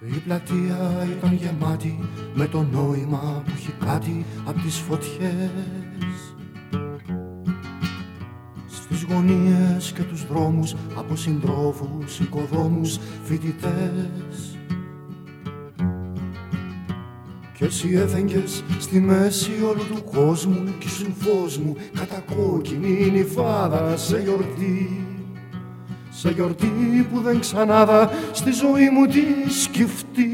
Η πλατεία ήταν γεμάτη με το νόημα που έχει κάτι από τις φωτιές. Στις γωνίες και τους δρόμους από συντρόφους, οικοδόμους, φοιτητές. Κι εσύ έφεγγες στη μέση όλου του κόσμου κι ήσουν φως μου κατακόκκινη νυφάδα σε γιορτή σε γιορτή που δεν ξανάδα στη ζωή μου τη σκεφτεί.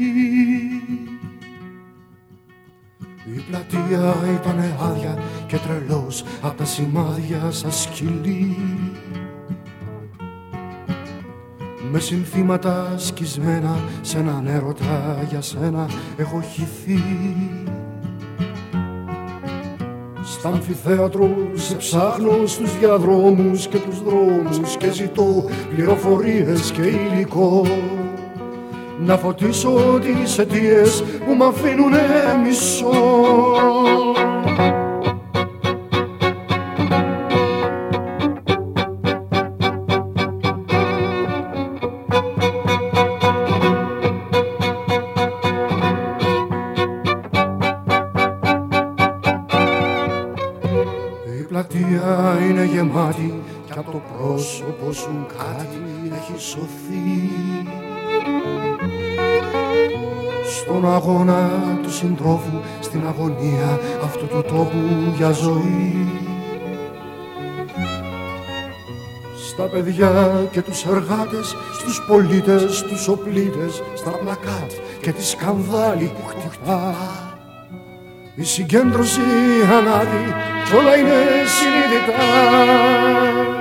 Η πλατεία ήταν άδεια και τρελός απ' τα σημάδια σαν σκυλί με συνθήματα σκισμένα σε έναν έρωτα για σένα έχω χυθεί Σ' αμφιθέατρο σε ψάχνω στους διαδρόμους και τους δρόμους και ζητώ πληροφορίες και υλικό να φωτίσω τις αιτίες που μ' αφήνουνε μισό. Σωθεί. Στον αγώνα του συντρόφου, στην αγωνία αυτού του τόπου για ζωή. Στα παιδιά και τους εργάτες, στους πολίτες, τους οπλίτες, στα πλακάτ και τη σκανδάλη που χτυπά η συγκέντρωση ανάδει κι όλα είναι συνειδητά